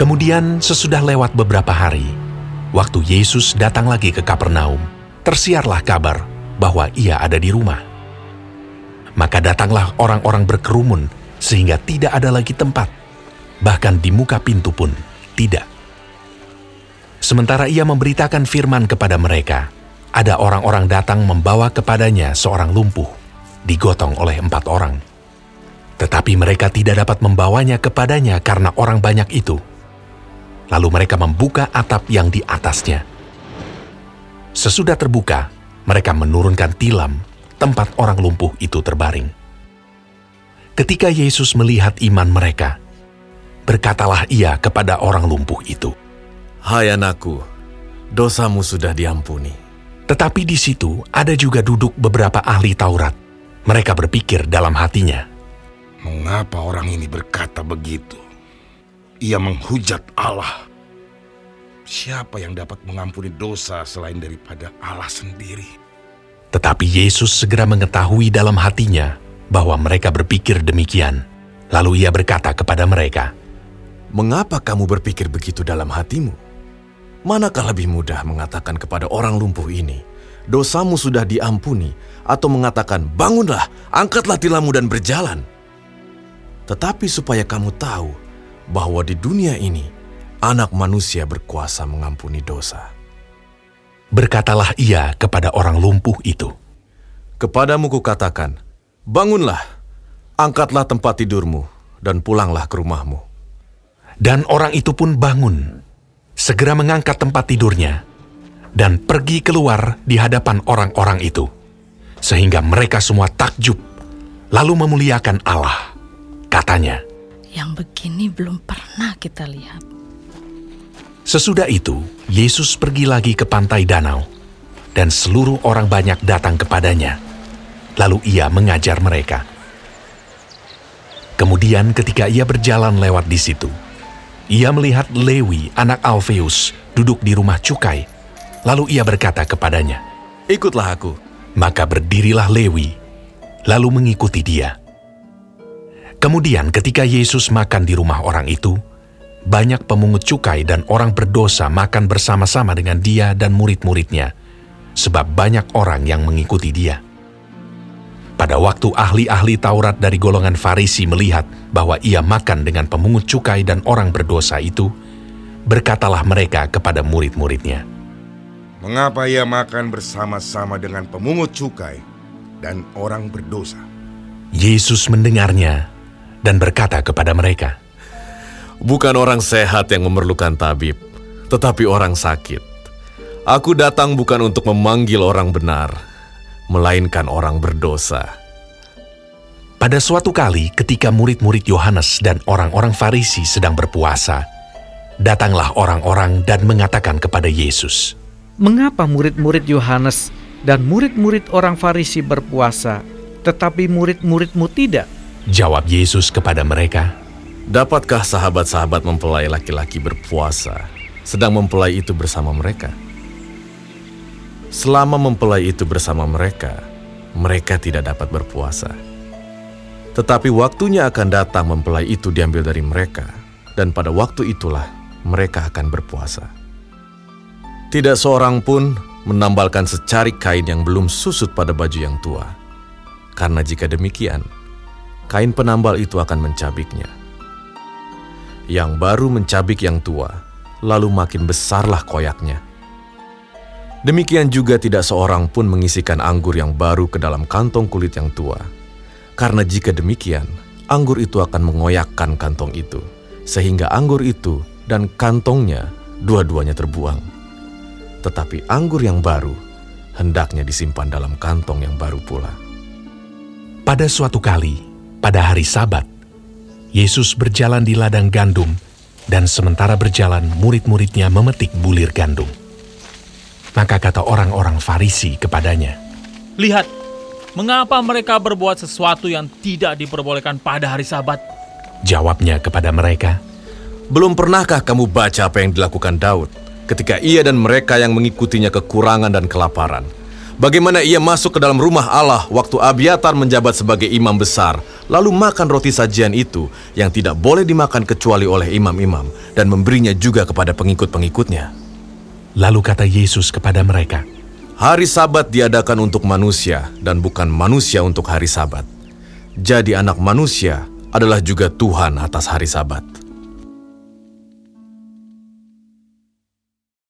Kemudian sesudah lewat beberapa hari, waktu Yesus datang lagi ke Kapernaum, tersiarlah kabar bahwa ia ada di rumah. Maka datanglah orang-orang berkerumun sehingga tidak ada lagi tempat, bahkan di muka pintu pun tidak. Sementara ia memberitakan firman kepada mereka, ada orang-orang datang membawa kepadanya seorang lumpuh, digotong oleh empat orang. Tetapi mereka tidak dapat membawanya kepadanya karena orang banyak itu. Lalu mereka membuka atap yang di atasnya. Sesudah terbuka, mereka menurunkan tilam tempat orang lumpuh itu terbaring. Ketika Yesus melihat iman mereka, berkatalah ia kepada orang lumpuh itu, Hai anakku, dosamu sudah diampuni. Tetapi di situ ada juga duduk beberapa ahli Taurat. Mereka berpikir dalam hatinya, Mengapa orang ini berkata begitu? Ia menghujat Allah. Siapa yang dapat mengampuni dosa selain daripada Allah sendiri? Tetapi Yesus segera mengetahui dalam hatinya bahwa mereka berpikir demikian. Lalu ia berkata kepada mereka, Mengapa kamu berpikir begitu dalam hatimu? Manakah lebih mudah mengatakan kepada orang lumpuh ini, dosamu sudah diampuni, atau mengatakan, bangunlah, angkatlah tilammu dan berjalan? Tetapi supaya kamu tahu bahwa di dunia ini, anak manusia berkuasa mengampuni dosa. Berkatalah ia kepada orang lumpuh itu, Kepadamu kukatakan, bangunlah, angkatlah tempat tidurmu, dan pulanglah ke rumahmu. Dan orang itu pun bangun, segera mengangkat tempat tidurnya, dan pergi keluar di hadapan orang-orang itu. Sehingga mereka semua takjub, lalu memuliakan Allah. Katanya, Yang begini belum pernah kita lihat. Sesudah itu, Yesus pergi lagi ke pantai danau, dan seluruh orang banyak datang kepadanya. Lalu ia mengajar mereka. Kemudian ketika ia berjalan lewat di situ, ia melihat Lewi, anak Alfeus, duduk di rumah cukai. Lalu ia berkata kepadanya, Ikutlah aku. maka berdirilah Lewi, lalu mengikuti dia. Kemudian ketika Yesus makan di rumah orang itu, banyak pemungut cukai dan orang berdosa makan bersama-sama dengan dia dan murid-muridnya, sebab banyak orang yang mengikuti dia. Pada waktu ahli-ahli Taurat dari golongan Farisi melihat bahwa ia makan dengan pemungut cukai dan orang berdosa itu, berkatalah mereka kepada murid-muridnya, Mengapa ia makan bersama-sama dengan pemungut cukai dan orang berdosa? Yesus mendengarnya dan berkata kepada mereka, Bukan orang sehat yang memerlukan tabib, tetapi orang sakit. Aku datang bukan untuk memanggil orang benar, melainkan orang berdosa. Pada suatu kali ketika murid-murid Yohanes dan orang-orang Farisi sedang berpuasa, datanglah orang-orang dan mengatakan kepada Yesus, Mengapa murid-murid Yohanes dan murid-murid orang Farisi berpuasa, tetapi murid-muridmu tidak? Jawab Yesus kepada mereka, Dapatkah sahabat-sahabat mempelai laki-laki berpuasa, sedang mempelai itu bersama mereka? Selama mempelai itu bersama mereka, mereka tidak dapat berpuasa. Tetapi waktunya akan datang mempelai itu diambil dari mereka, dan pada waktu itulah mereka akan berpuasa. Tidak seorang pun menambalkan secari kain yang belum susut pada baju yang tua, karena jika demikian, kain penambal itu akan mencabiknya. Yang baru mencabik yang tua, lalu makin besarlah koyaknya. Demikian juga tidak seorang pun mengisikan anggur yang baru ke dalam kantong kulit yang tua. Karena jika demikian, anggur itu akan mengoyakkan kantong itu, sehingga anggur itu dan kantongnya dua-duanya terbuang. Tetapi anggur yang baru hendaknya disimpan dalam kantong yang baru pula. Pada suatu kali, pada hari Sabat, Yesus berjalan di ladang gandum, dan sementara berjalan murid-muridnya memetik bulir gandum. Maka kata orang-orang Farisi kepadanya, Lihat, mengapa mereka berbuat sesuatu yang tidak diperbolehkan pada hari sabat? Jawabnya kepada mereka, Belum pernahkah kamu baca apa yang dilakukan Daud ketika ia dan mereka yang mengikutinya kekurangan dan kelaparan? Bagaimana ia masuk ke dalam rumah Allah waktu Abiatar menjabat sebagai imam besar, lalu makan roti sajian itu yang tidak boleh dimakan kecuali oleh imam-imam dan memberinya juga kepada pengikut-pengikutnya. Lalu kata Yesus kepada mereka, Hari Sabat diadakan untuk manusia dan bukan manusia untuk hari Sabat. Jadi anak manusia adalah juga Tuhan atas hari Sabat.